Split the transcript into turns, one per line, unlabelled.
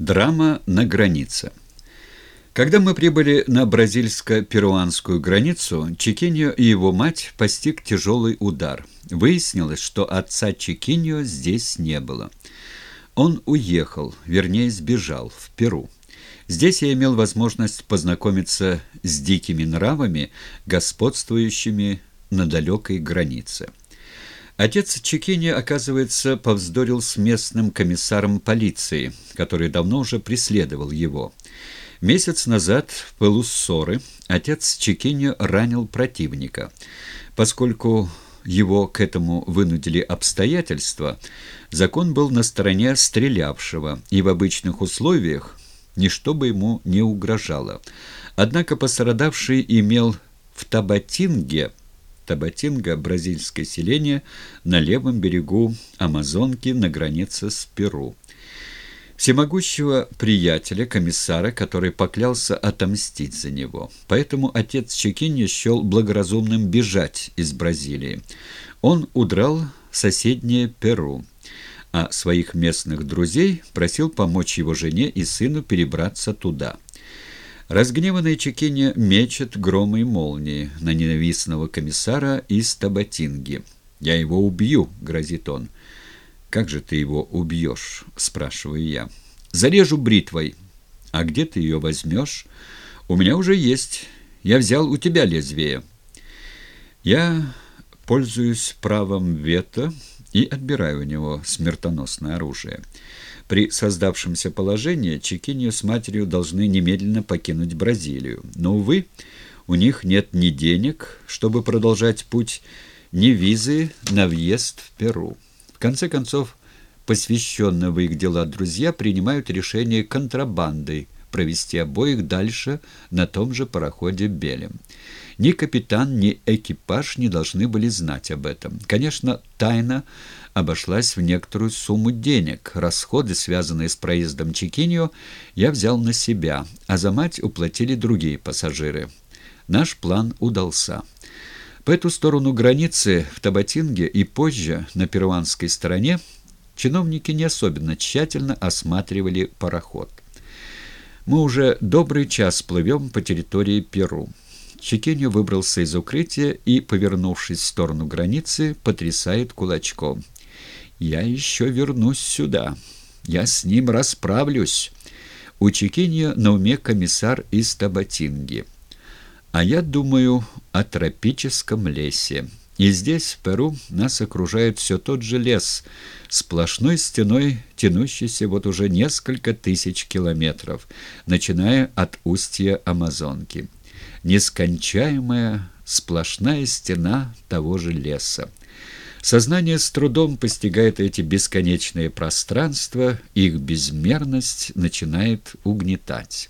Драма на границе. Когда мы прибыли на бразильско-перуанскую границу, Чикиньо и его мать постиг тяжелый удар. Выяснилось, что отца Чикиньо здесь не было. Он уехал, вернее, сбежал в Перу. Здесь я имел возможность познакомиться с дикими нравами, господствующими на далекой границе. Отец Чекини, оказывается, повздорил с местным комиссаром полиции, который давно уже преследовал его. Месяц назад в пылу ссоры отец Чекини ранил противника. Поскольку его к этому вынудили обстоятельства, закон был на стороне стрелявшего, и в обычных условиях ничто бы ему не угрожало. Однако пострадавший имел в Табатинге Табатинга – бразильское селение на левом берегу Амазонки на границе с Перу. Всемогущего приятеля, комиссара, который поклялся отомстить за него. Поэтому отец Чекинья счел благоразумным бежать из Бразилии. Он удрал в соседнее Перу, а своих местных друзей просил помочь его жене и сыну перебраться туда – Разгневанный Чекиня мечет громы и молнии на ненавистного комиссара из Табатинги. «Я его убью», — грозит он. «Как же ты его убьешь?» — спрашиваю я. «Зарежу бритвой». «А где ты ее возьмешь?» «У меня уже есть. Я взял у тебя лезвие». Я пользуюсь правом вето и отбираю у него смертоносное оружие. При создавшемся положении Чекиньо с матерью должны немедленно покинуть Бразилию. Но, увы, у них нет ни денег, чтобы продолжать путь, ни визы на въезд в Перу. В конце концов, посвященные в их дела друзья принимают решение контрабандой провести обоих дальше на том же пароходе «Белем». Ни капитан, ни экипаж не должны были знать об этом. Конечно, тайна обошлась в некоторую сумму денег. Расходы, связанные с проездом Чекиньо, я взял на себя, а за мать уплатили другие пассажиры. Наш план удался. По эту сторону границы, в Табатинге и позже, на перуанской стороне, чиновники не особенно тщательно осматривали пароход. Мы уже добрый час плывем по территории Перу. Чекиньо выбрался из укрытия и, повернувшись в сторону границы, потрясает кулачком. «Я еще вернусь сюда. Я с ним расправлюсь». У Чекиньо на уме комиссар из Табатинги. А я думаю о тропическом лесе. И здесь, в Перу, нас окружает все тот же лес, сплошной стеной, тянущийся вот уже несколько тысяч километров, начиная от устья Амазонки нескончаемая сплошная стена того же леса. Сознание с трудом постигает эти бесконечные пространства, их безмерность начинает угнетать.